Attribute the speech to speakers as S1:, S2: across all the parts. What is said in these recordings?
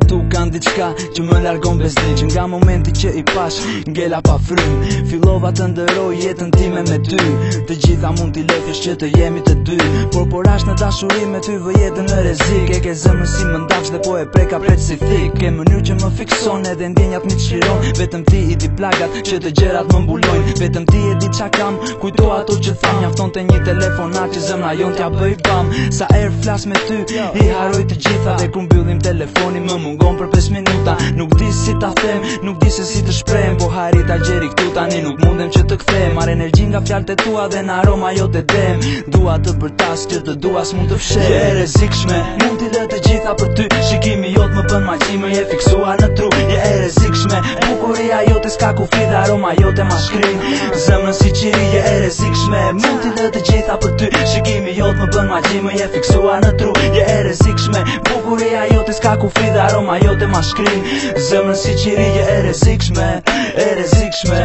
S1: tu kanë diçka që më largon besnik që nga momenti që i pash ngela pa frym fillova të ndëroj jetën time me ty të gjitha mund t'i lëkësh që të jemi të dy por por as në dashuri me ty vë jetën në rrezik e ke zemrën si më ndafsh dhe po e preka prej si thik ke mënyrë që më fikson edhe ndjenjat më çliron vetëm ti i di plagat që të gjërat më mbulojnë vetëm ti e di qa kam kujto ato që tham mjafton të një telefonat që zemra jon t'ja bëj bam sa herë flas me ty i haroj të gjitha dhe ku mbyllim telefonin më mungon për 5 minuta Nuk di si ta them, nuk di se si të shprem Po hari ta gjeri këtu tani nuk mundem që të kthem Mare energjin nga fjalët e tua dhe në aroma jo të dem Dua të përtas që të duas mund të fshem Je rezikshme, mund t'i dhe të gjitha për ty Shikimi jot më pën maqime, je fiksuar në tru Je e rezikshme, bukuria jote s'ka ku fi dhe aroma jote ma shkrin Zemën si qiri, je e rezikshme Mund t'i dhe të gjitha për ty Shikimi jot më pën maqime, je fiksuar në tru Je e rezikshme, bukuria jote s'ka ku fi dhe aroma ma harom ajo të ma shkrim Zemrën si qirije e rezikshme E rezikshme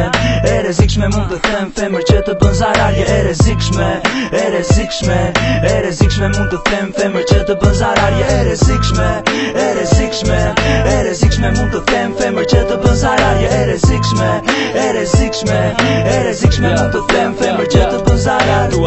S1: E rezikshme mund të them femër që të bën zararje E rezikshme E rezikshme E rezikshme mund të them femër që të bën zararje E rezikshme E rezikshme E rezikshme mund të them femër që të bën zararje E rezikshme E rezikshme E rezikshme mund të them femër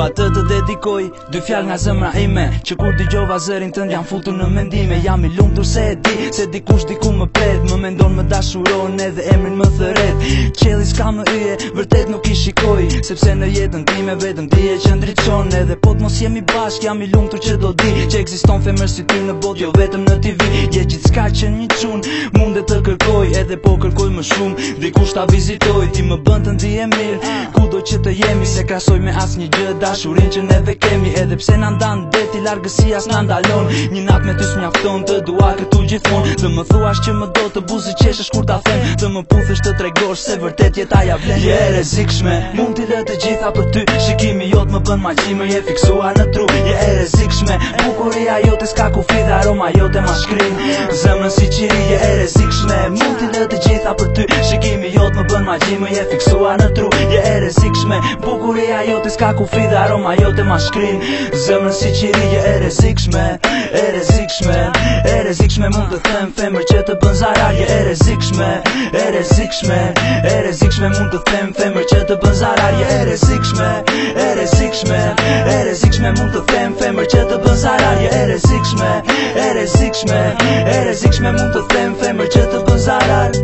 S1: dua të të dedikoj dy fjalë nga zemra ime që kur dëgjova zërin tënd jam futur në mendime jam i lumtur se e di se dikush diku më pret më mendon më dashuron edhe emrin më thërret qelli s'ka më yje vërtet nuk i shikoj sepse në jetën time vetëm ti që ndriçon edhe po të mos jemi bashkë jam i lumtur që do di që ekziston femër si ti në botë jo vetëm në TV je Ka që një qun Munde të kërkoj edhe po kërkoj më shumë Dhe ta vizitoj ti më bënd të ndi e mirë Kudo që të jemi se krasoj me as një gjë Dashurin që neve kemi edhe pse në ndan deti Largësi as në ndalon Një nat me ty s'mjafton të dua këtu gjithmon Dhe më thuash që më do të buzi qeshesh kur ta them Dhe më puthesh të tregosh se vërtet jeta ja vlen Je rezikshme Mund t'i dhe të gjitha për ty Shikimi jot më bën je fiksuar në tru Je Bukuria jote s'ka kufi dhe aroma jote ma shkrin zemrën si qiri, e rezikshme Mund t'i dhe të gjitha për ty Shikimi jot më bën ma gjimë Je fiksuar në tru, je e rezikshme Bukuria jot i s'ka ku fi dhe aroma jot e ma shkrin Zemrën si qiri, e rezikshme E rezikshme E rezikshme mund të them Femër që të bën zarar Je e rezikshme E rezikshme E rezikshme mund të them Femër që të bën zarar Je e rezikshme E rezikshme E rezikshme mund të them Femër që të bën zarar e rezikshme E rezikshme E rezikshme mund të them femër që të bëzarar